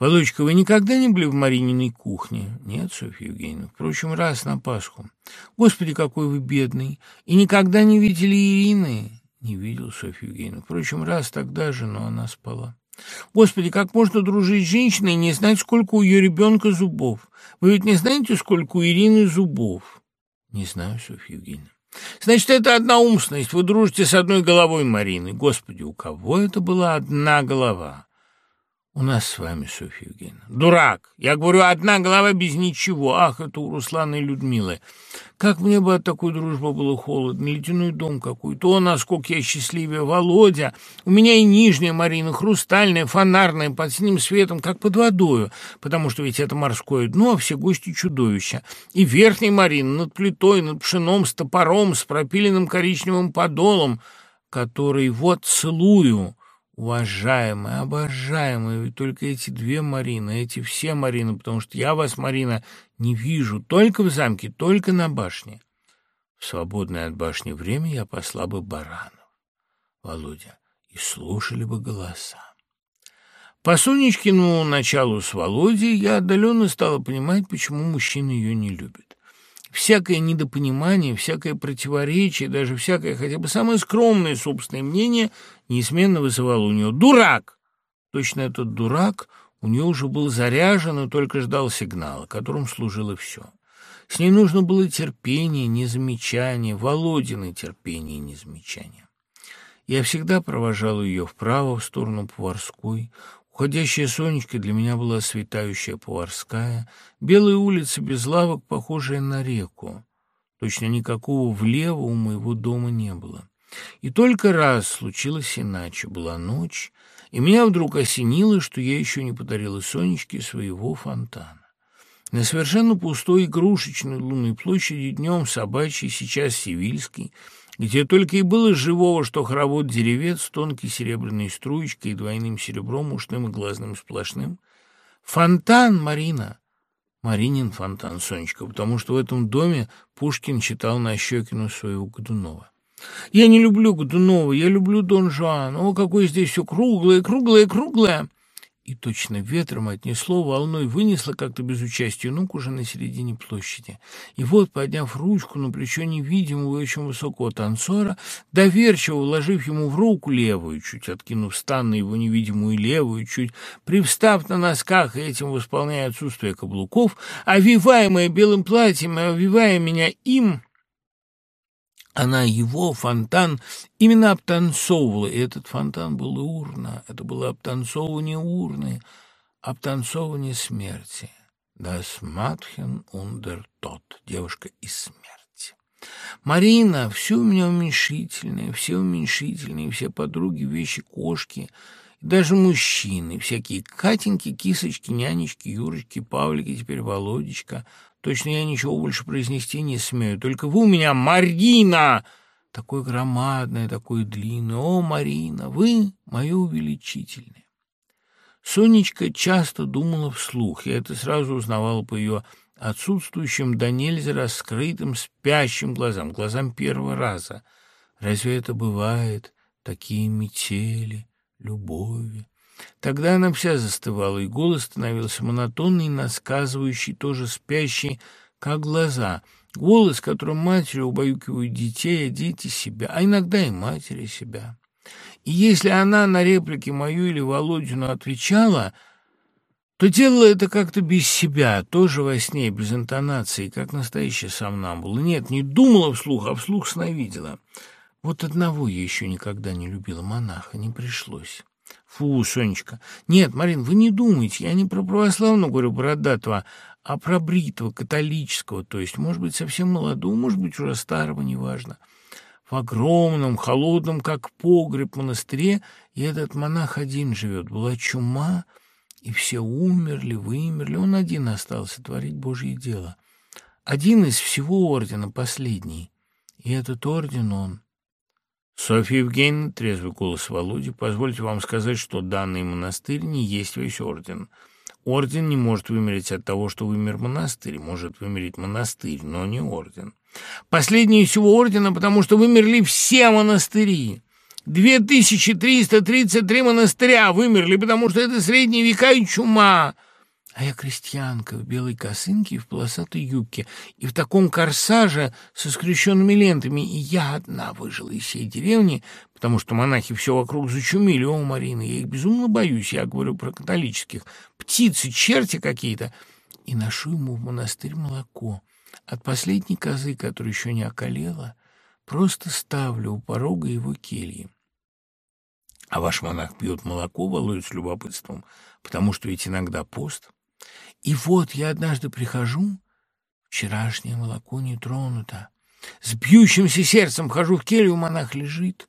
Володечка, вы никогда не были в Марининой кухне? Нет, Софья Евгеньевна. Впрочем, раз на Пасху. Господи, какой вы бедный. И никогда не видели Ирины? Не видел, Софья Евгеньевна. Впрочем, раз тогда же, но она спала. Господи, как можно дружить с женщиной и не знать, сколько у ее ребенка зубов? Вы ведь не знаете, сколько у Ирины зубов? Не знаю, Софья Евгеньевна. Значит, это одна умственность. Вы дружите с одной головой Марины. Господи, у кого это была одна голова? У нас с вами, Софья Евгеньевна. Дурак! Я говорю, одна голова без ничего. Ах, это у Руслана и Людмилы. Как мне бы от такой дружбы было холодно. Ледяной дом какой-то. О, насколько я счастливее. Володя. У меня и нижняя Марина, хрустальная, фонарная, под синим светом, как под водою. Потому что ведь это морское дно, а все гости чудовища. И верхняя Марина над плитой, над пшеном, с топором, с пропиленным коричневым подолом, который вот целую Уважаемые, обожаемые, только эти две Марины, эти все Марины, потому что я вас, Марина, не вижу только в замке, только на башне. В свободное от башни время я посла бы баранов, Володя, и слушали бы голоса. По Сонечкину началу с Володей я отдаленно стала понимать, почему мужчины ее не любят. Всякое недопонимание, всякое противоречие, даже всякое хотя бы самое скромное собственное мнение неизменно вызывало у нее «дурак». Точно этот дурак у нее уже был заряжен и только ждал сигнала, которым служило все. С ней нужно было терпение, незамечание, Володины терпение, незамечание. Я всегда провожал ее вправо, в сторону Поварской, Уходящая Сонечка для меня была светающая поварская, белая улица без лавок, похожая на реку. Точно никакого влево у моего дома не было. И только раз случилось иначе. Была ночь, и меня вдруг осенило, что я еще не подарила Сонечке своего фонтана. На совершенно пустой игрушечной лунной площади днем собачий, сейчас сивильский, где только и было живого, что хоровод деревец, тонкой серебряной струечкой и двойным серебром, ушным и глазным сплошным. Фонтан, Марина! Маринин фонтан, Сонечка, потому что в этом доме Пушкин читал на Щекину своего Годунова. Я не люблю Годунова, я люблю Дон Жуан. О, какое здесь все круглое, круглое, круглое! и точно ветром отнесло, волной вынесло как-то без участия ног уже на середине площади. И вот, подняв ручку на плечо невидимого и очень высокого танцора, доверчиво вложив ему в руку левую, чуть откинув стан на его невидимую левую, чуть привстав на носках и этим восполняя отсутствие каблуков, овиваемая белым платьем и овивая меня им... Она его фонтан именно обтанцовывала, и этот фонтан был урна. Это было обтанцовывание урны, обтанцовывание смерти. Das Mädchen unter Tod, девушка из смерти. Марина, все у меня уменьшительное, все уменьшительные, все подруги, вещи, кошки, даже мужчины, всякие Катеньки, кисочки, нянечки, Юрочки, Павлики, теперь Володечка, Точно я ничего больше произнести не смею. Только вы у меня, Марина, такой громадная, такой длинный. О, Марина, вы мое увеличительное. Сонечка часто думала вслух. Я это сразу узнавала по ее отсутствующим да нельзя раскрытым спящим глазам, глазам первого раза. Разве это бывает? Такие метели, любови. Тогда она вся застывала, и голос становился монотонный, насказывающий, тоже спящий, как глаза. Голос, которым матери убаюкивают детей, а дети себя, а иногда и матери себя. И если она на реплики мою или Володину отвечала, то делала это как-то без себя, тоже во сне, без интонации, как настоящая сомнамбула. Нет, не думала вслух, а вслух сновидела. Вот одного я еще никогда не любила монаха, не пришлось. Фу, Сонечка. Нет, Марин, вы не думайте, я не про православного говорю, бородатого, а про бритого, католического, то есть, может быть, совсем молодого, может быть, уже старого, неважно. В огромном, холодном, как погреб, монастыре, и этот монах один живет. Была чума, и все умерли, вымерли. Он один остался творить Божье дело. Один из всего ордена, последний. И этот орден он Софья Евгеньевна, трезвый голос Володи, позвольте вам сказать, что данный монастырь не есть весь орден. Орден не может вымереть от того, что вымер монастырь. Может вымереть монастырь, но не орден. Последний всего ордена, потому что вымерли все монастыри. 2333 монастыря вымерли, потому что это средние века и чума. А я крестьянка в белой косынке и в полосатой юбке, и в таком корсаже со скрещенными лентами, и я одна выжила из всей деревни, потому что монахи все вокруг зачумили. О, Марина, я их безумно боюсь, я говорю про католических. Птицы, черти какие-то. И ношу ему в монастырь молоко. От последней козы, которая еще не околела, просто ставлю у порога его кельи. А ваш монах пьет молоко, Володя, с любопытством, потому что ведь иногда пост. И вот я однажды прихожу, вчерашнее молоко не тронуто. С бьющимся сердцем хожу в келью, монах лежит.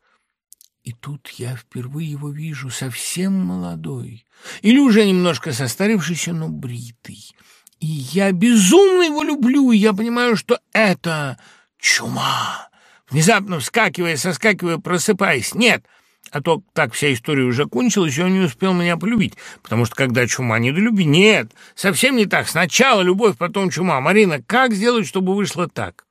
И тут я впервые его вижу совсем молодой, или уже немножко состарившийся, но бритый. И я безумно его люблю, и я понимаю, что это чума. Внезапно вскакивая, соскакивая, просыпаясь. Нет, — а то так вся история уже кончилась, и он не успел меня полюбить, потому что когда чума не до любви... Нет, совсем не так. Сначала любовь, потом чума. Марина, как сделать, чтобы вышло так?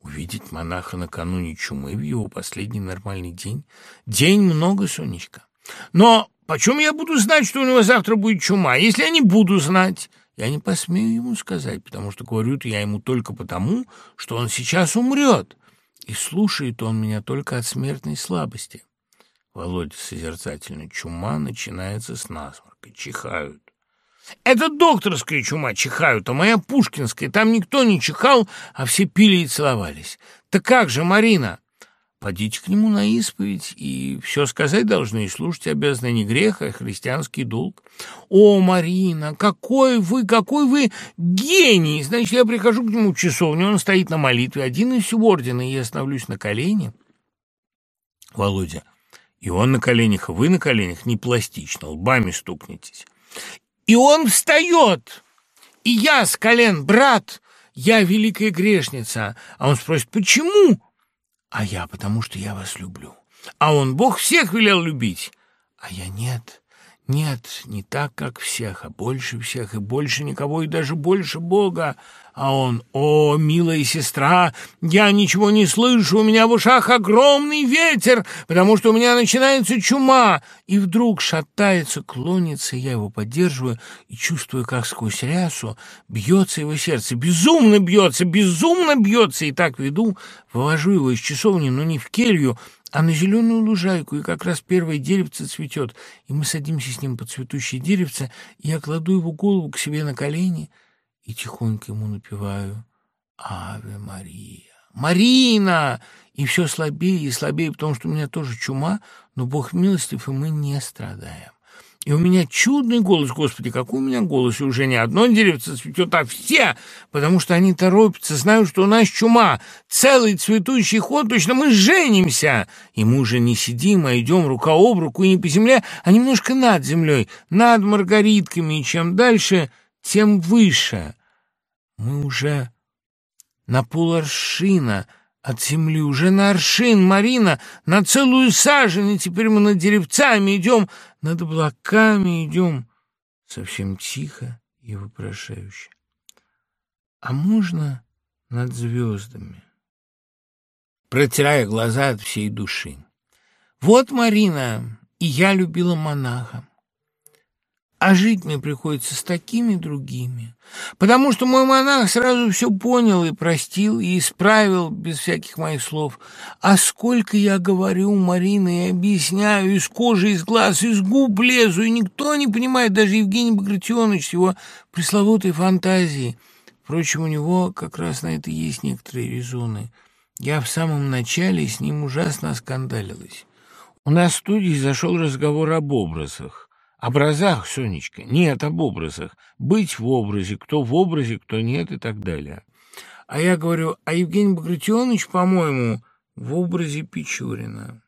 Увидеть монаха накануне чумы в его последний нормальный день? День много, Сонечка. Но почем я буду знать, что у него завтра будет чума? Если я не буду знать, я не посмею ему сказать, потому что говорю-то я ему только потому, что он сейчас умрет. И слушает он меня только от смертной слабости. Володя созерцательно. Чума начинается с насморка. Чихают. Это докторская чума чихают, а моя пушкинская. Там никто не чихал, а все пили и целовались. Так как же, Марина? Подите к нему на исповедь, и все сказать должны, и слушать обязаны не грех, а христианский долг. О, Марина, какой вы, какой вы гений! Значит, я прихожу к нему в часовню, он стоит на молитве, один из ордена, и я становлюсь на колени. Володя, и он на коленях, и вы на коленях, не пластично, лбами стукнетесь. И он встает, и я с колен, брат, я великая грешница. А он спросит, почему? А я, потому что я вас люблю. А он, Бог всех велел любить. А я нет, нет, не так, как всех, а больше всех, и больше никого, и даже больше Бога. А он, о, милая сестра, я ничего не слышу, у меня в ушах огромный ветер, потому что у меня начинается чума. И вдруг шатается, клонится, я его поддерживаю и чувствую, как сквозь рясу бьется его сердце. Безумно бьется, безумно бьется, и так веду, вывожу его из часовни, но не в келью, а на зеленую лужайку, и как раз первое деревце цветет, и мы садимся с ним под цветущее деревце, и я кладу его голову к себе на колени — и тихонько ему напеваю «Аве Мария». «Марина!» И все слабее и слабее, потому что у меня тоже чума, но Бог милостив, и мы не страдаем. И у меня чудный голос, Господи, какой у меня голос, и уже не одно деревце цветет, а все, потому что они торопятся, знают, что у нас чума, целый цветущий ход, точно мы женимся. И мы уже не сидим, а идем рука об руку, и не по земле, а немножко над землей, над маргаритками, и чем дальше, тем выше. Мы уже на поларшина от земли, уже на аршин, Марина, на целую сажень, и теперь мы над деревцами идем, над облаками идем, совсем тихо и вопрошающе. А можно над звездами? Протирая глаза от всей души. Вот, Марина, и я любила монаха. А жить мне приходится с такими другими, потому что мой монах сразу все понял и простил, и исправил без всяких моих слов. А сколько я говорю, Марина, и объясняю, из кожи, из глаз, из губ лезу, и никто не понимает, даже Евгений Багратионович с его пресловутой фантазией. Впрочем, у него как раз на это есть некоторые резоны. Я в самом начале с ним ужасно оскандалилась. У нас в студии зашел разговор об образах. Образах, Сонечка, нет, об образах. Быть в образе, кто в образе, кто нет и так далее. А я говорю, а Евгений Багратионович, по-моему, в образе Печорина.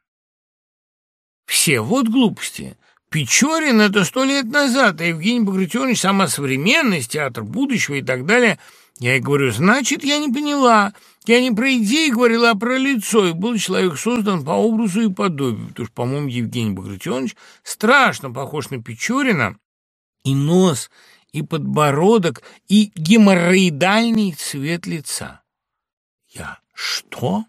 Все, вот глупости. Печорин — это сто лет назад, а Евгений Багратионович — сама современность, театр будущего и так далее. Я ей говорю, значит, я не поняла. Я не про идеи говорила, а про лицо, и был человек создан по образу и подобию, потому что, по-моему, Евгений Багратионович страшно похож на Печорина, и нос, и подбородок, и геморроидальный цвет лица. Я «Что?»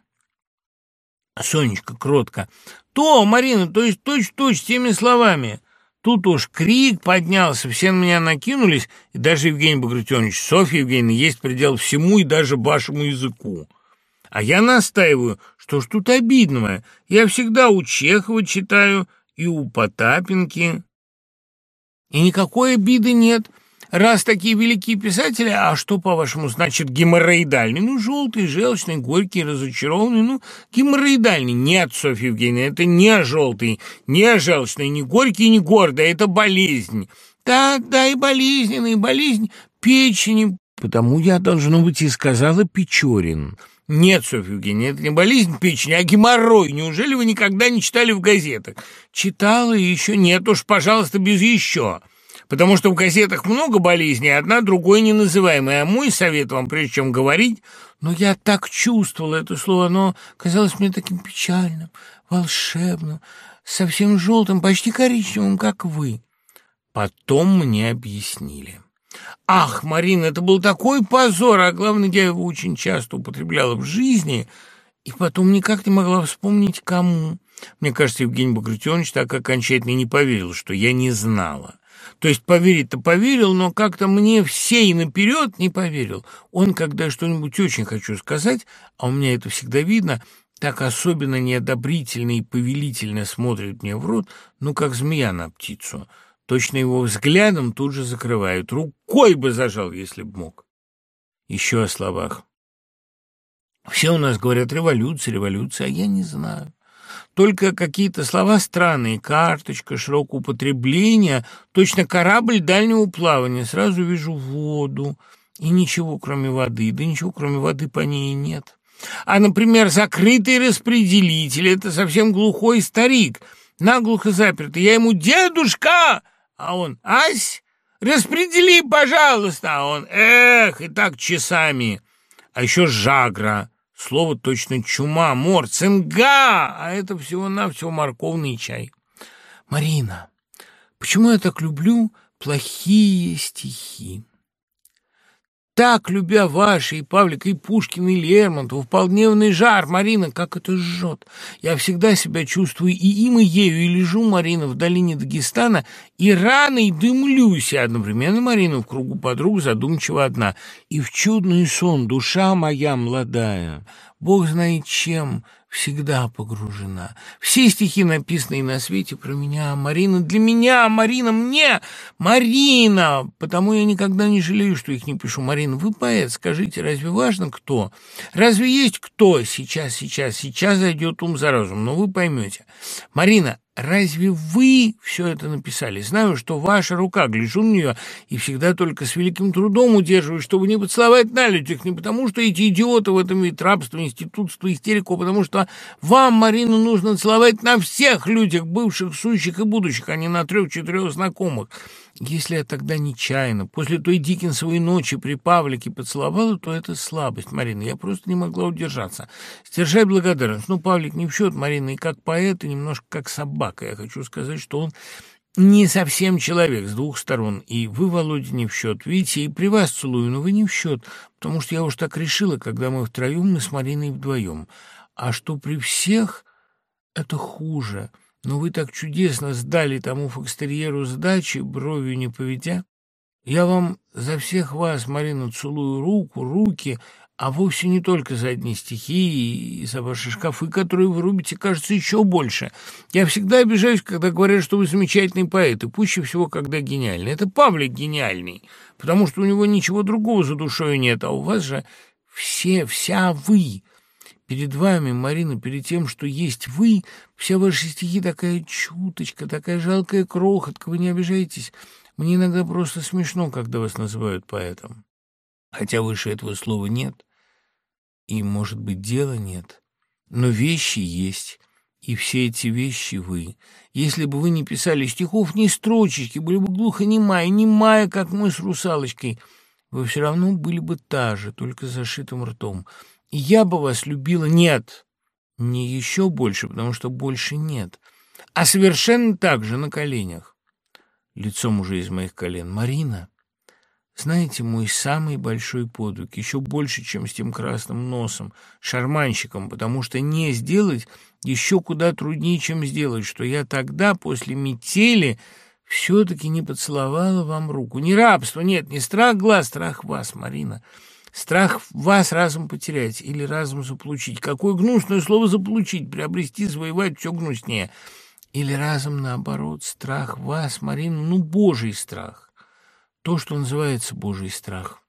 Сонечка кротко. То, Марина, то есть точь-точь теми словами. Тут уж крик поднялся, все на меня накинулись, и даже Евгений Багратионович, Софья Евгеньевна, есть предел всему и даже вашему языку. А я настаиваю, что ж тут обидного. Я всегда у Чехова читаю и у Потапенки. И никакой обиды нет. Раз такие великие писатели, а что, по-вашему, значит геморроидальный? Ну, желтый, желчный, горький, разочарованный, ну, геморроидальный. Нет, Софья Евгеньевна, это не желтый, не желчный, не горький, не гордый, это болезнь. Да, да, и болезненный, болезнь печени. Потому я, должно быть, и сказала Печорин. Нет, Софья Евгеньевна, это не болезнь печени, а геморрой. Неужели вы никогда не читали в газетах? Читала и еще нет уж, пожалуйста, без еще потому что в газетах много болезней, одна другой не называемая. А мой совет вам, прежде чем говорить, но я так чувствовала это слово, оно казалось мне таким печальным, волшебным, совсем желтым, почти коричневым, как вы. Потом мне объяснили. Ах, Марина, это был такой позор, а главное, я его очень часто употребляла в жизни, и потом никак не могла вспомнить, кому. Мне кажется, Евгений Багратионович так окончательно не поверил, что я не знала. То есть поверить-то поверил, но как-то мне все и наперед не поверил. Он, когда что-нибудь очень хочу сказать, а у меня это всегда видно, так особенно неодобрительно и повелительно смотрит мне в рот, ну, как змея на птицу. Точно его взглядом тут же закрывают. Рукой бы зажал, если б мог. Еще о словах. Все у нас говорят революция, революция, а я не знаю. Только какие-то слова странные. Карточка, широкого употребления, точно корабль дальнего плавания. Сразу вижу воду. И ничего, кроме воды. Да ничего, кроме воды по ней нет. А, например, закрытый распределитель — это совсем глухой старик, наглухо запертый. Я ему «Дедушка!» А он «Ась, распредели, пожалуйста!» А он «Эх!» И так часами. А еще жагра. Слово точно чума, мор, цинга, а это всего-навсего морковный чай. Марина, почему я так люблю плохие стихи? Так, любя ваши, и Павлика, и Пушкина, и Лермонтова, в полдневный жар, Марина, как это жжет. Я всегда себя чувствую и им, и ею, и лежу, Марина, в долине Дагестана, и рано, и дымлюсь, и одновременно, Марина, в кругу подруг задумчиво одна. И в чудный сон душа моя молодая, Бог знает чем, всегда погружена. Все стихи, написанные на свете про меня, Марина, для меня, Марина, мне, Марина, потому я никогда не жалею, что их не пишу. Марина, вы поэт, скажите, разве важно кто? Разве есть кто? Сейчас, сейчас, сейчас зайдет ум за разум, но вы поймете. Марина, Разве вы все это написали? Знаю, что ваша рука, гляжу на нее, и всегда только с великим трудом удерживаю, чтобы не поцеловать людях, не потому что эти идиоты в этом вид рабства, институтства, истерику, а потому что вам, Марину, нужно целовать на всех людях, бывших, сущих и будущих, а не на трех-четырех знакомых. Если я тогда нечаянно, после той Диккенсовой ночи при Павлике поцеловала, то это слабость, Марина. Я просто не могла удержаться. Стержай благодарность. Ну, Павлик не в счет, Марина, и как поэт, и немножко как собака. Я хочу сказать, что он не совсем человек с двух сторон. И вы, Володя, не в счет. Видите, и при вас целую, но вы не в счет, потому что я уж так решила, когда мы втроем, мы с Мариной вдвоем. А что при всех, это хуже». Но вы так чудесно сдали тому фокстерьеру сдачи, бровью не поведя. Я вам за всех вас, Марина, целую руку, руки, а вовсе не только за одни стихи и за ваши шкафы, которые вы рубите, кажется, еще больше. Я всегда обижаюсь, когда говорят, что вы замечательный поэт, и пуще всего, когда гениальный. Это Павлик гениальный, потому что у него ничего другого за душой нет, а у вас же все, вся вы. Перед вами, Марина, перед тем, что есть вы, все ваши стихи такая чуточка, такая жалкая крохотка, вы не обижайтесь. Мне иногда просто смешно, когда вас называют поэтом. Хотя выше этого слова нет, и, может быть, дела нет. Но вещи есть, и все эти вещи вы. Если бы вы не писали стихов ни строчечки, были бы глухонемая, немая, как мы с русалочкой, вы все равно были бы та же, только с зашитым ртом я бы вас любила нет, не еще больше, потому что больше нет, а совершенно так же на коленях. Лицом уже из моих колен. Марина, Знаете, мой самый большой подвиг, еще больше, чем с тем красным носом, шарманщиком, потому что не сделать еще куда труднее, чем сделать, что я тогда, после метели, все-таки не поцеловала вам руку. Не рабство, нет, не страх глаз, страх вас, Марина. Страх вас разум потерять или разум заполучить. Какое гнусное слово «заполучить», приобрести, завоевать все гнуснее. Или разум, наоборот, страх вас, Марина, ну, божий страх то, что называется Божий страх.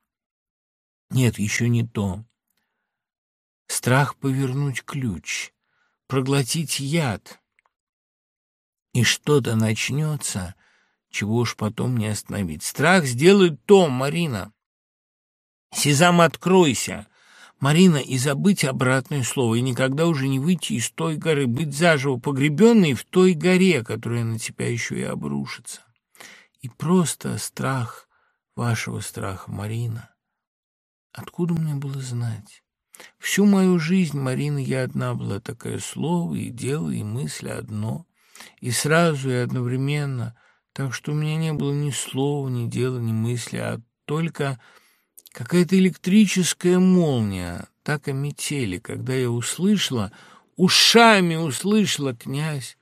Нет, еще не то. Страх повернуть ключ, проглотить яд. И что-то начнется, чего уж потом не остановить. Страх сделает то, Марина. Сезам, откройся. Марина, и забыть обратное слово, и никогда уже не выйти из той горы, быть заживо погребенной в той горе, которая на тебя еще и обрушится и просто страх вашего страха, Марина. Откуда мне было знать? Всю мою жизнь, Марина, я одна была такая слово и дело, и мысль одно, и сразу, и одновременно, так что у меня не было ни слова, ни дела, ни мысли, а только какая-то электрическая молния, так и метели, когда я услышала, ушами услышала, князь,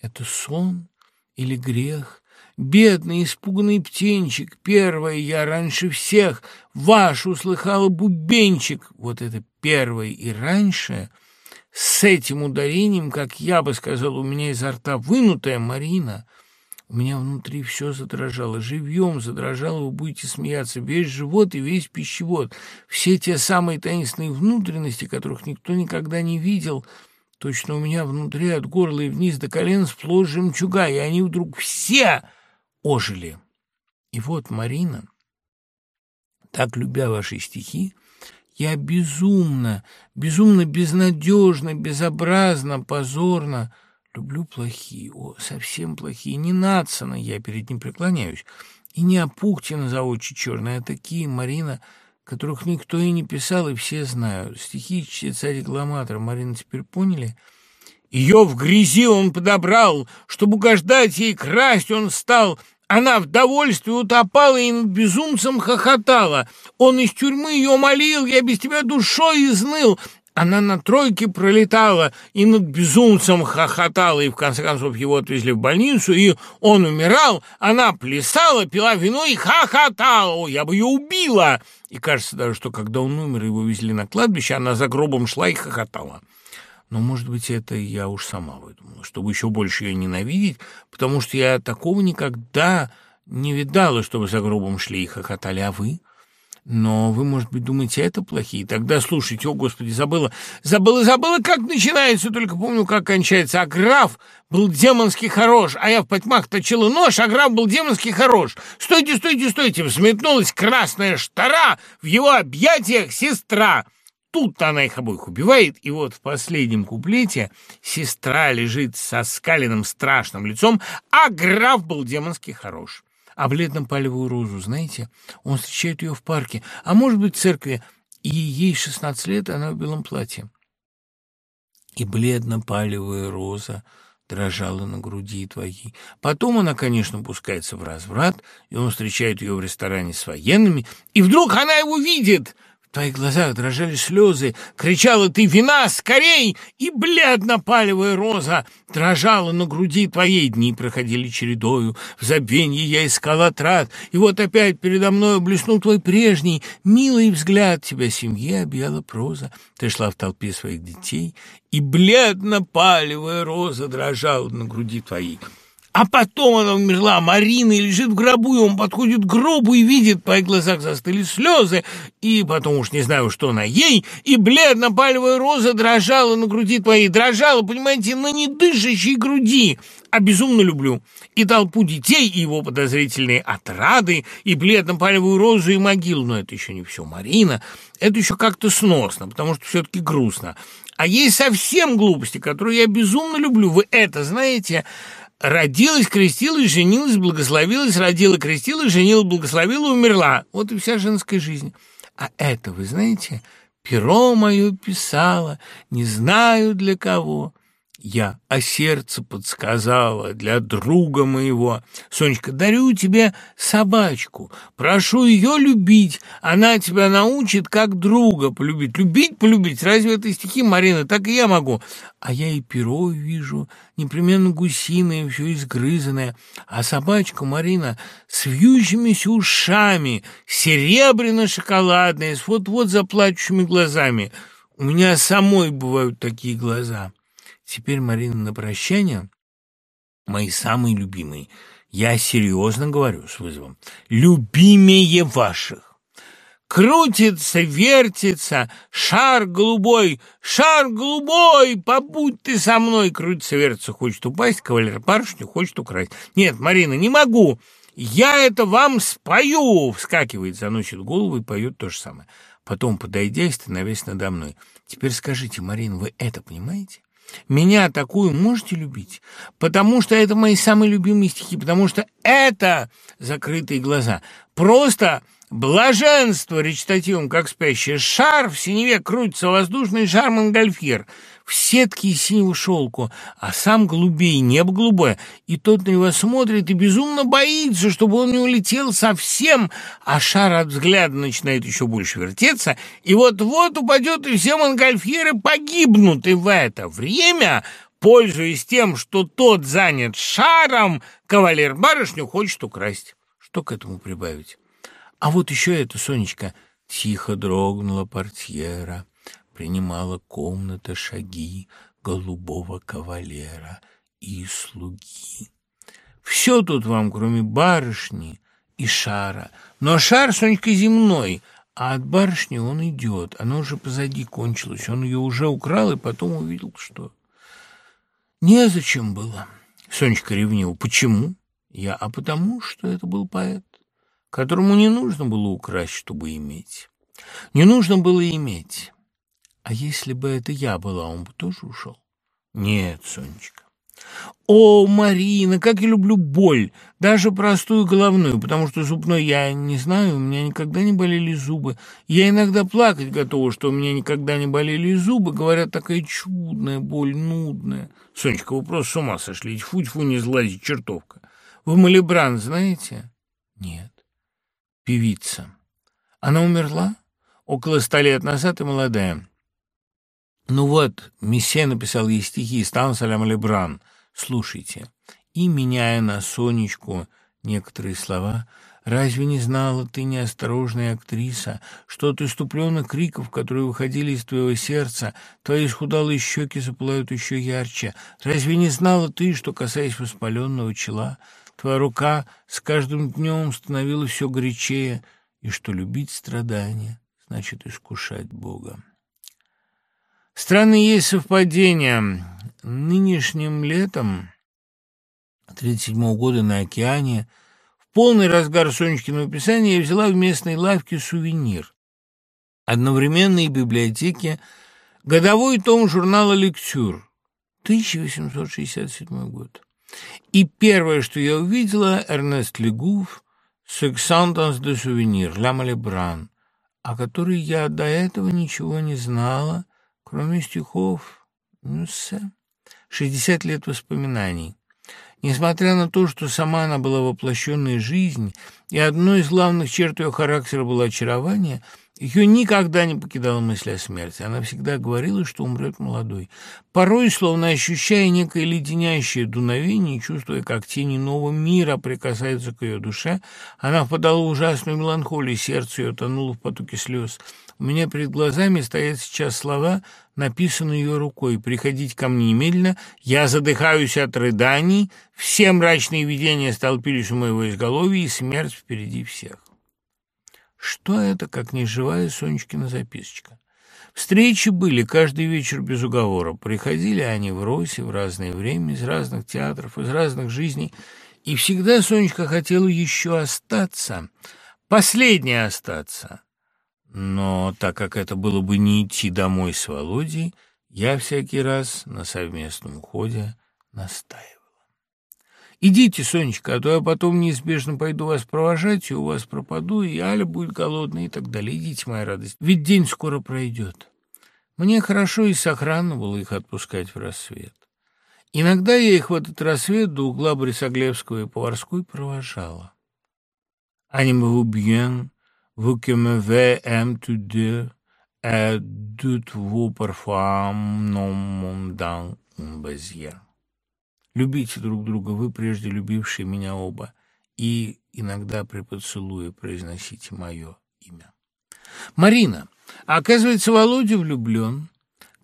это сон или грех, Бедный, испуганный птенчик, первое я раньше всех, ваш услыхала бубенчик. Вот это первое и раньше, с этим ударением, как я бы сказал, у меня изо рта вынутая Марина. У меня внутри все задрожало, живьем задрожало, вы будете смеяться, весь живот и весь пищевод, все те самые таинственные внутренности, которых никто никогда не видел — Точно у меня внутри от горла и вниз до колен сплошь жемчуга, и они вдруг все ожили. И вот Марина, так любя ваши стихи, я безумно, безумно безнадежно, безобразно, позорно люблю плохие, о, совсем плохие, не Нацина, я перед ним преклоняюсь, и не Апухтина за очи черные, а такие, Марина, которых никто и не писал, и все знают. Стихи чтеца-рекламатора Марина теперь поняли — ее в грязи он подобрал, чтобы угождать ей красть он стал, она в довольстве утопала и над безумцем хохотала. Он из тюрьмы ее молил, я без тебя душой изныл. Она на тройке пролетала и над безумцем хохотала, и в конце концов его отвезли в больницу, и он умирал, она плясала, пила вино и хохотала. Я бы ее убила! И кажется даже, что когда он умер, его везли на кладбище, она за гробом шла и хохотала. Но, может быть, это я уж сама выдумала, чтобы еще больше ее ненавидеть, потому что я такого никогда не видала, чтобы за гробом шли и хохотали, а вы? Но вы, может быть, думаете, это плохие? Тогда слушайте, о, Господи, забыла, забыла, забыла, как начинается, только помню, как кончается. А граф был демонски хорош, а я в потьмах точила нож, а граф был демонски хорош. Стойте, стойте, стойте, взметнулась красная штора, в его объятиях сестра тут она их обоих убивает, и вот в последнем куплете сестра лежит со скаленным страшным лицом, а граф был демонски хорош. А бледно-палевую розу, знаете, он встречает ее в парке, а может быть в церкви, и ей шестнадцать лет, она в белом платье. И бледно-палевая роза дрожала на груди твоей. Потом она, конечно, пускается в разврат, и он встречает ее в ресторане с военными, и вдруг она его видит — твоих глазах дрожали слезы, кричала ты «Вина! Скорей!» И бледно-палевая роза дрожала на груди твоей. Дни проходили чередою, в забвенье я искал отрад, и вот опять передо мной блеснул твой прежний, милый взгляд. Тебя семье объяла проза, ты шла в толпе своих детей, и бледно-палевая роза дрожала на груди твоей. А потом она умерла, Марина, лежит в гробу, и он подходит к гробу и видит, по их глазах застыли слезы, и потом уж не знаю, что на ей, и бледно-палевая роза дрожала на груди твоей, дрожала, понимаете, на недышащей груди, а безумно люблю. И толпу детей, и его подозрительные отрады, и бледно-палевую розу, и могилу, но это еще не все, Марина, это еще как-то сносно, потому что все-таки грустно. А есть совсем глупости, которые я безумно люблю, вы это знаете... Родилась, крестилась, женилась, благословилась, родила, крестилась, женила, благословила, умерла. Вот и вся женская жизнь. А это, вы знаете, перо мое писало, не знаю для кого. Я, а сердце подсказало для друга моего. Сонечка, дарю тебе собачку. Прошу ее любить. Она тебя научит, как друга полюбить. Любить, полюбить. Разве это стихи, Марина? Так и я могу. А я и перо вижу, непременно гусиное, все изгрызанное. А собачка, Марина, с вьющимися ушами, серебряно-шоколадная, с вот-вот заплачущими глазами. У меня самой бывают такие глаза. Теперь, Марина, на прощание, мои самые любимые, я серьезно говорю с вызовом, любимее ваших. Крутится, вертится, шар голубой, шар голубой, побудь ты со мной. Крутится, вертится, хочет упасть, кавалер барышню хочет украсть. Нет, Марина, не могу, я это вам спою. Вскакивает, заносит голову и поет то же самое. Потом, подойдя и становясь надо мной. Теперь скажите, Марина, вы это понимаете? Меня такую можете любить? Потому что это мои самые любимые стихи, потому что это закрытые глаза. Просто блаженство речитативом, как спящий шар, в синеве крутится воздушный шар Монгольфьер в сетке из синего шелку, а сам голубей, небо голубое, и тот на него смотрит и безумно боится, чтобы он не улетел совсем, а шар от взгляда начинает еще больше вертеться, и вот-вот упадет, и все монгольфьеры погибнут, и в это время... Пользуясь тем, что тот занят шаром, кавалер барышню хочет украсть. Что к этому прибавить? А вот еще это, Сонечка, тихо дрогнула портьера принимала комната шаги голубого кавалера и слуги. Все тут вам, кроме барышни и шара. Но шар, Сонечка, земной, а от барышни он идет. Оно уже позади кончилось. Он ее уже украл и потом увидел, что... Незачем было. Сонечка ревнила. Почему? Я, а потому, что это был поэт, которому не нужно было украсть, чтобы иметь. Не нужно было иметь. А если бы это я была, он бы тоже ушел? Нет, Сонечка. О, Марина, как я люблю боль, даже простую головную, потому что зубной я не знаю, у меня никогда не болели зубы. Я иногда плакать готова, что у меня никогда не болели зубы. Говорят, такая чудная боль, нудная. Сонечка, вы просто с ума сошли. Фу-фу, не злазить, чертовка. Вы Малибран знаете? Нет. Певица. Она умерла? Около ста лет назад и молодая. Ну вот, Мессе написал ей стихи «Стан салям Лебран». Слушайте. И, меняя на Сонечку некоторые слова, «Разве не знала ты, неосторожная актриса, что от иступленных криков, которые выходили из твоего сердца, твои исхудалые щеки запылают еще ярче? Разве не знала ты, что, касаясь воспаленного чела, твоя рука с каждым днем становилась все горячее, и что любить страдания значит искушать Бога?» Странные есть совпадения. Нынешним летом 37 года на океане в полный разгар Сонечкиного писания я взяла в местной лавке сувенир. Одновременно и библиотеке годовой том журнала «Лектюр» 1867 год. И первое, что я увидела, Эрнест Легув «Сексантанс де сувенир» «Ля Малебран», о которой я до этого ничего не знала, Кроме стихов, ну, шестьдесят лет воспоминаний. Несмотря на то, что сама она была воплощенной жизнь, и одной из главных черт ее характера было очарование – ее никогда не покидала мысль о смерти. Она всегда говорила, что умрет молодой. Порой, словно ощущая некое леденящее дуновение, чувствуя, как тени нового мира прикасаются к ее душе, она впадала в ужасную меланхолию, сердце ее тонуло в потоке слез. У меня перед глазами стоят сейчас слова, написанные ее рукой. «Приходите ко мне немедленно, я задыхаюсь от рыданий, все мрачные видения столпились у моего изголовья, и смерть впереди всех». Что это, как неживая Сонечкина записочка? Встречи были каждый вечер без уговора. Приходили они в Росе в разное время, из разных театров, из разных жизней. И всегда Сонечка хотела еще остаться, последняя остаться. Но так как это было бы не идти домой с Володей, я всякий раз на совместном уходе настаивал. Идите, Сонечка, а то я потом неизбежно пойду вас провожать, и у вас пропаду, и Аля будет голодная и так далее. Идите, моя радость, ведь день скоро пройдет. Мне хорошо и сохранно было их отпускать в рассвет. Иногда я их в этот рассвет до угла Борисоглебского и Поварской провожала. Анимvous bien, vous qui m'avez aimé tous deux, et doute-vous parfois non mon dans un baiser. Любите друг друга, вы прежде любившие меня оба, и иногда при поцелуе произносите мое имя. Марина, оказывается, Володя влюблен.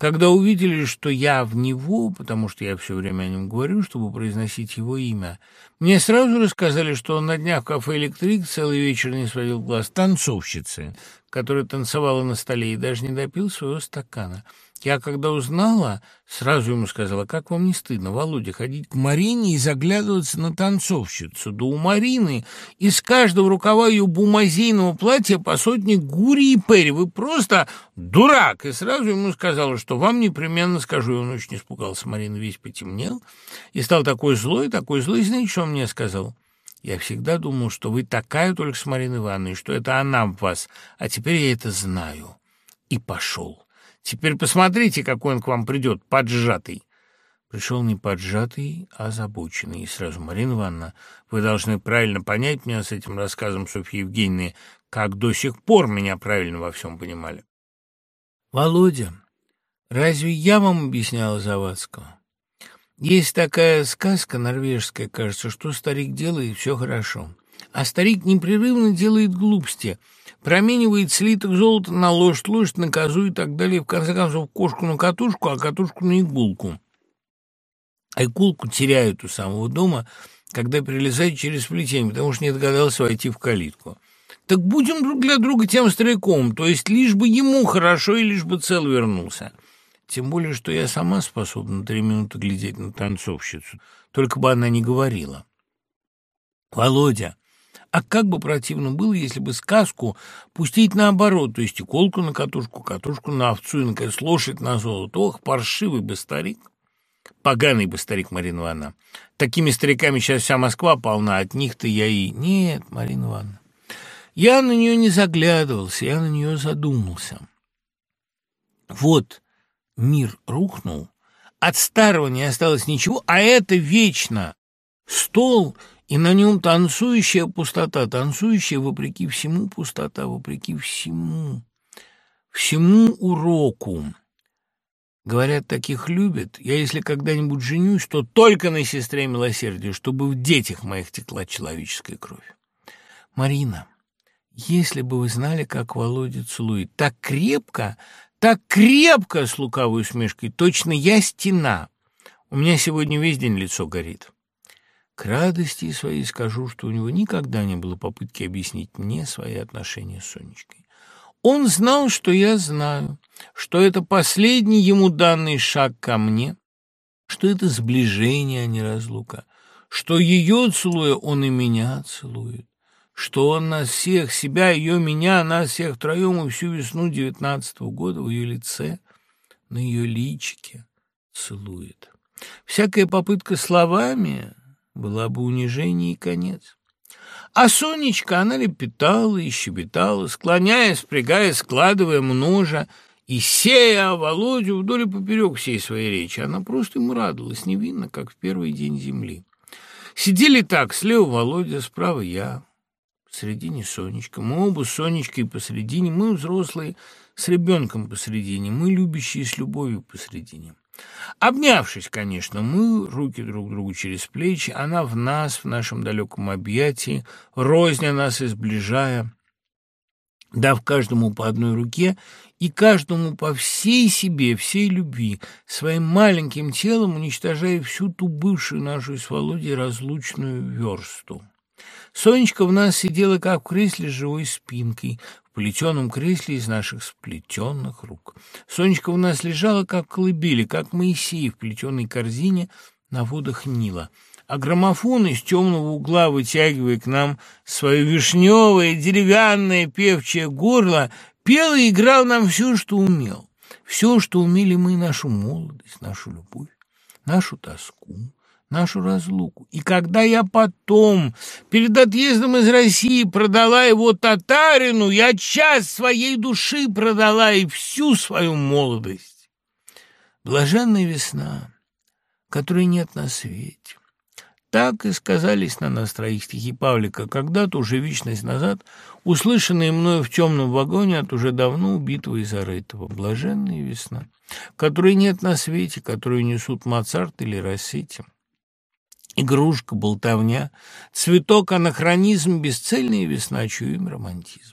Когда увидели, что я в него, потому что я все время о нем говорю, чтобы произносить его имя, мне сразу рассказали, что он на днях в кафе «Электрик» целый вечер не сводил глаз танцовщицы, которая танцевала на столе и даже не допил своего стакана. Я, когда узнала, сразу ему сказала, как вам не стыдно, Володя, ходить к Марине и заглядываться на танцовщицу. Да у Марины из каждого рукава ее бумазейного платья по сотне гури и пери. Вы просто дурак. И сразу ему сказала, что вам непременно скажу. И он очень испугался. Марина весь потемнел и стал такой злой, такой злой. Знаете, что он мне сказал? Я всегда думал, что вы такая только с Мариной Ивановной, что это она в вас, а теперь я это знаю. И пошел. Теперь посмотрите, какой он к вам придет, поджатый. Пришел не поджатый, а озабоченный. И сразу, Марина Ивановна, вы должны правильно понять меня с этим рассказом Софьи Евгеньевны, как до сих пор меня правильно во всем понимали. Володя, разве я вам объясняла Завадского? Есть такая сказка норвежская, кажется, что старик делает, все хорошо. А старик непрерывно делает глупости — променивает слиток золота на лошадь, лошадь на козу и так далее, в конце концов, кошку на катушку, а катушку на игулку. А игулку теряют у самого дома, когда перелезает через плетень, потому что не догадался войти в калитку. Так будем друг для друга тем стариком, то есть лишь бы ему хорошо и лишь бы цел вернулся. Тем более, что я сама способна три минуты глядеть на танцовщицу, только бы она не говорила. «Володя, а как бы противно было, если бы сказку пустить наоборот, то есть иголку на катушку, катушку на овцу и, наконец, лошадь на золото. Ох, паршивый бы старик. Поганый бы старик, Марина Ивановна. Такими стариками сейчас вся Москва полна, от них-то я и... Нет, Марина Ивановна, я на нее не заглядывался, я на нее задумался. Вот мир рухнул, от старого не осталось ничего, а это вечно. Стол и на нем танцующая пустота, танцующая вопреки всему пустота, вопреки всему, всему уроку. Говорят, таких любят. Я, если когда-нибудь женюсь, то только на сестре милосердия, чтобы в детях моих текла человеческая кровь. Марина, если бы вы знали, как Володя целует, так крепко, так крепко, с лукавой усмешкой, точно я стена. У меня сегодня весь день лицо горит. К радости своей скажу, что у него никогда не было попытки объяснить мне свои отношения с Сонечкой. Он знал, что я знаю, что это последний ему данный шаг ко мне, что это сближение, а не разлука, что ее целуя, он и меня целует, что он нас всех, себя, ее, меня, нас всех втроем и всю весну девятнадцатого года в ее лице, на ее личике целует. Всякая попытка словами была бы унижение и конец. А Сонечка, она лепетала и щебетала, склоняя, спрягая, складывая, множа, и сея Володю вдоль и поперек всей своей речи. Она просто ему радовалась, невинно, как в первый день земли. Сидели так, слева Володя, справа я, посредине Сонечка. Мы оба с Сонечкой посредине, мы взрослые, с ребенком посредине, мы любящие с любовью посредине. Обнявшись, конечно, мы, руки друг другу через плечи, она в нас, в нашем далеком объятии, розня нас изближая, дав каждому по одной руке и каждому по всей себе, всей любви, своим маленьким телом уничтожая всю ту бывшую нашу с Володей разлучную версту. Сонечка в нас сидела, как в кресле с живой спинкой, плетеном кресле из наших сплетенных рук. Сонечка у нас лежала, как колыбели, как Моисей в плетеной корзине на водах Нила. А граммофон из темного угла, вытягивая к нам свое вишневое, деревянное певчее горло, пел и играл нам все, что умел. Все, что умели мы, нашу молодость, нашу любовь, нашу тоску, нашу разлуку. И когда я потом, перед отъездом из России, продала его татарину, я часть своей души продала и всю свою молодость. Блаженная весна, которой нет на свете. Так и сказались на нас троих стихи Павлика, когда-то, уже вечность назад, услышанные мною в темном вагоне от уже давно убитого и зарытого. Блаженная весна, которой нет на свете, которую несут Моцарт или Рассети. Игрушка, болтовня, цветок, анахронизм, бесцельная весна, чуем романтизм.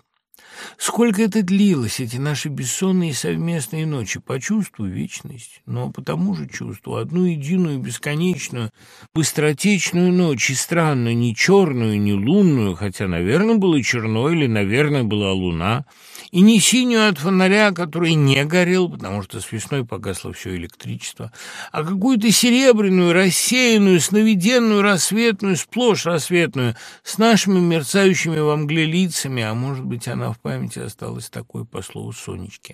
Сколько это длилось, эти наши бессонные совместные ночи, по чувству вечность, но по тому же чувству, одну единую бесконечную, быстротечную ночь, и странную, не черную, не лунную, хотя, наверное, было черно или, наверное, была луна, и не синюю от фонаря, который не горел, потому что с весной погасло все электричество, а какую-то серебряную, рассеянную, сновиденную, рассветную, сплошь рассветную, с нашими мерцающими во мгле лицами, а может быть, она в памяти осталась такой, по слову Сонечки.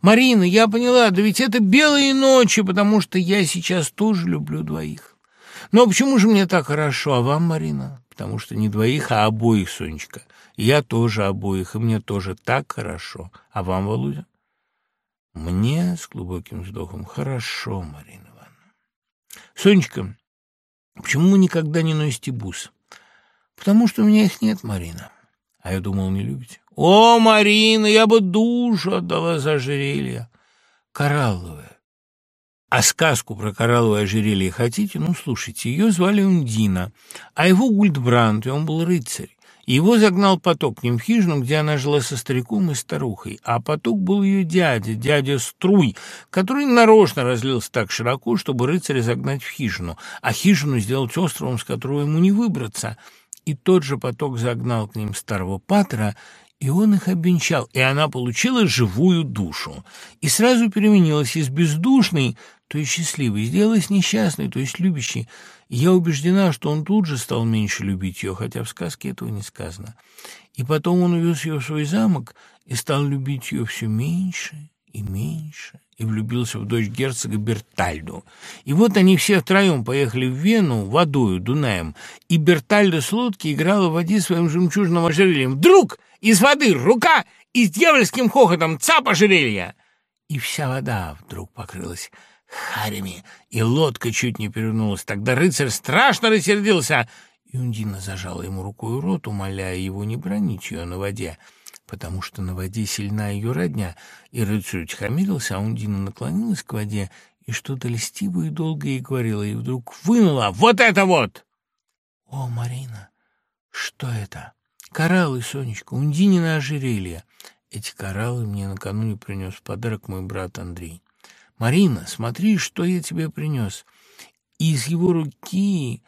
«Марина, я поняла, да ведь это белые ночи, потому что я сейчас тоже люблю двоих. Но почему же мне так хорошо, а вам, Марина? Потому что не двоих, а обоих, Сонечка. Я тоже обоих, и мне тоже так хорошо. А вам, Володя? Мне с глубоким вздохом хорошо, Марина Ивановна. Сонечка, почему вы никогда не носите бус? Потому что у меня их нет, Марина. А я думал, не любите. О, Марина, я бы душу отдала за ожерелье. Коралловое. А сказку про коралловое ожерелье хотите? Ну, слушайте, ее звали Ундина, а его Гульдбранд, и он был рыцарь. Его загнал поток к ним в хижину, где она жила со стариком и старухой, а поток был ее дядя, дядя Струй, который нарочно разлился так широко, чтобы рыцаря загнать в хижину, а хижину сделать островом, с которого ему не выбраться. И тот же поток загнал к ним старого патера, и он их обвенчал, и она получила живую душу, и сразу переменилась из бездушной, то есть счастливой, сделалась несчастной, то есть любящей, я убеждена, что он тут же стал меньше любить ее, хотя в сказке этого не сказано. И потом он увез ее в свой замок и стал любить ее все меньше и меньше, и влюбился в дочь герцога Бертальду. И вот они все втроем поехали в Вену водою, Дунаем, и Бертальда с лодки играла в воде своим жемчужным ожерельем. Вдруг из воды рука и с дьявольским хохотом цап ожерелья! И вся вода вдруг покрылась харями, и лодка чуть не перевернулась. Тогда рыцарь страшно рассердился, и Ундина зажала ему рукой рот, умоляя его не бронить ее на воде, потому что на воде сильна ее родня, и рыцарь утихомирился, а Ундина наклонилась к воде и что-то льстивое и долгое ей говорила, и вдруг вынула «Вот это вот!» «О, Марина, что это?» «Кораллы, Сонечка, Ундинина ожерелье». Эти кораллы мне накануне принес в подарок мой брат Андрей. «Марина, смотри, что я тебе принес». Из его руки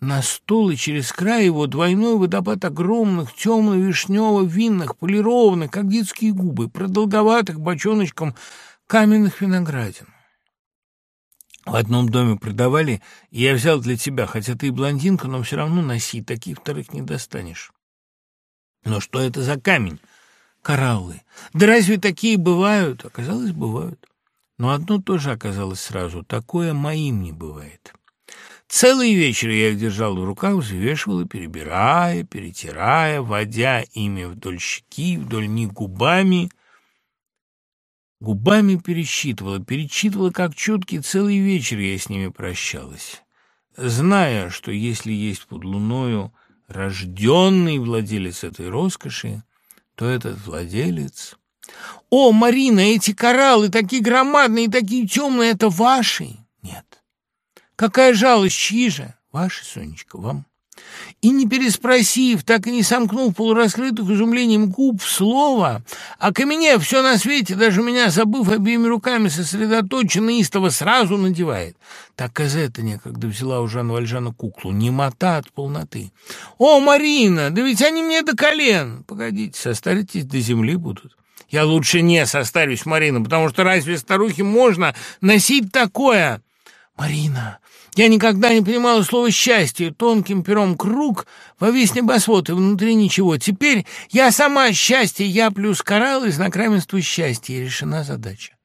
на стол и через край его двойной водопад огромных темно-вишнево-винных, полированных, как детские губы, продолговатых бочоночком каменных виноградин. В одном доме продавали, и я взял для тебя, хотя ты и блондинка, но все равно носи, таких вторых не достанешь. Но что это за камень? Кораллы. Да разве такие бывают? Оказалось, бывают. Но одно тоже оказалось сразу, такое моим не бывает. Целый вечер я их держал в руках, взвешивал, перебирая, перетирая, водя ими вдоль щеки, вдоль них губами. Губами пересчитывала, перечитывала, как чуткий целый вечер я с ними прощалась, зная, что если есть под луною рожденный владелец этой роскоши, то этот владелец «О, Марина, эти кораллы такие громадные такие темные, это ваши?» «Нет». «Какая жалость, чьи же?» «Ваши, Сонечка, вам». И не переспросив, так и не сомкнув полураскрытых изумлением губ в слово, а камене все на свете, даже меня, забыв обеими руками, сосредоточенно истово сразу надевает. Так Казета некогда взяла у Жана Вальжана куклу, немота от полноты. «О, Марина, да ведь они мне до колен!» «Погодите, состаритесь, до земли будут». Я лучше не состарюсь, Марина, потому что разве старухе можно носить такое? Марина, я никогда не понимала слова «счастье». Тонким пером круг во весь небосвод и внутри ничего. Теперь я сама счастье, я плюс коралл и знак равенства счастья. И решена задача.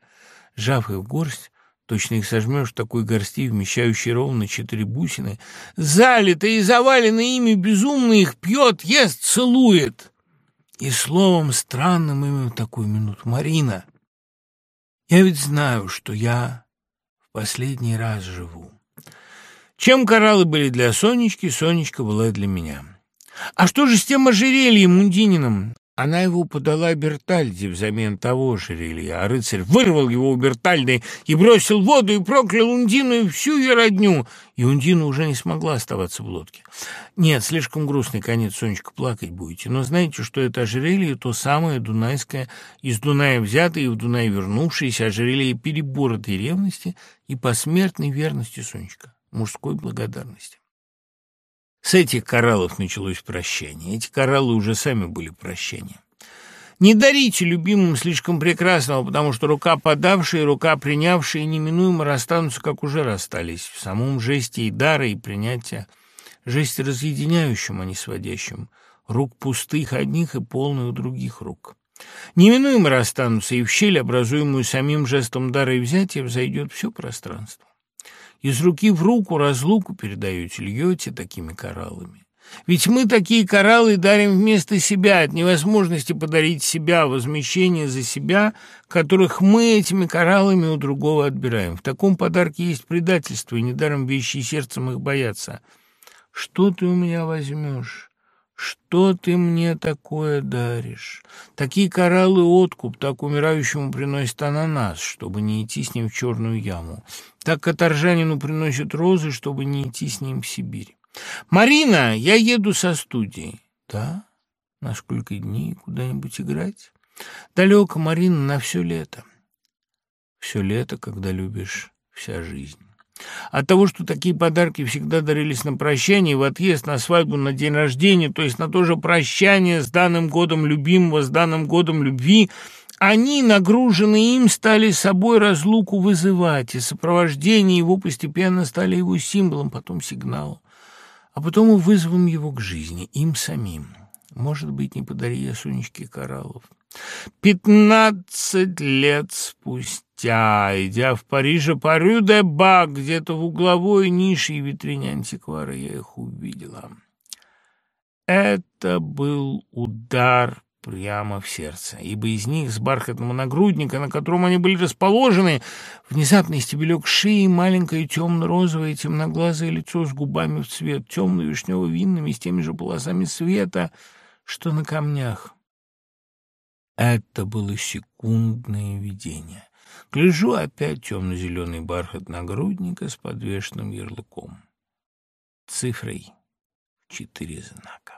Жав их в горсть, точно их сожмешь в такой горсти, вмещающей ровно четыре бусины, залитый и заваленный ими безумно их пьет, ест, целует. И словом странным именно в такую минуту. Марина, я ведь знаю, что я последний раз живу. Чем кораллы были для Сонечки, Сонечка была для меня. А что же с тем ожерельем Мундининым? Она его подала Бертальде взамен того жерелья, а рыцарь вырвал его у Бертальды и бросил в воду, и проклял Ундину и всю ее родню, и Ундина уже не смогла оставаться в лодке. Нет, слишком грустный конец, Сонечка, плакать будете, но знаете, что это ожерелье то самое дунайское, из Дуная взятое и в Дунай вернувшееся ожерелье переборотой ревности и посмертной верности, Сонечка, мужской благодарности. С этих кораллов началось прощание. Эти кораллы уже сами были прощением. Не дарите любимым слишком прекрасного, потому что рука подавшая и рука принявшая неминуемо расстанутся, как уже расстались, в самом жесте и дара, и принятия, жесте разъединяющем, а не сводящем, рук пустых одних и полных других рук. Неминуемо расстанутся, и в щель, образуемую самим жестом дара и взятия, взойдет все пространство. Из руки в руку разлуку передаете, льете такими кораллами. Ведь мы такие кораллы дарим вместо себя, от невозможности подарить себя, возмещение за себя, которых мы этими кораллами у другого отбираем. В таком подарке есть предательство, и недаром вещи сердцем их боятся. Что ты у меня возьмешь? Что ты мне такое даришь? Такие кораллы откуп, так умирающему приносит ананас, чтобы не идти с ним в черную яму. Так каторжанину приносят розы, чтобы не идти с ним в Сибирь. «Марина, я еду со студии». «Да? На сколько дней? Куда-нибудь играть?» «Далеко, Марина, на все лето». «Все лето, когда любишь вся жизнь». От того, что такие подарки всегда дарились на прощание, в отъезд, на свадьбу, на день рождения, то есть на то же прощание с данным годом любимого, с данным годом любви – они, нагруженные им, стали собой разлуку вызывать, и сопровождение его постепенно стали его символом, потом сигналом, а потом и вызовом его к жизни, им самим. Может быть, не подари я Сонечке кораллов. Пятнадцать лет спустя, идя в Париже по Рю-де-Бак, где-то в угловой нише и витрине антиквара, я их увидела. Это был удар прямо в сердце, ибо из них с бархатного нагрудника, на котором они были расположены, внезапный стебелек шеи, маленькое темно-розовое темноглазое лицо с губами в цвет, темно-вишнево-винными, с теми же полосами света, что на камнях. Это было секундное видение. Гляжу опять темно-зеленый бархат нагрудника с подвешенным ярлыком. Цифрой четыре знака.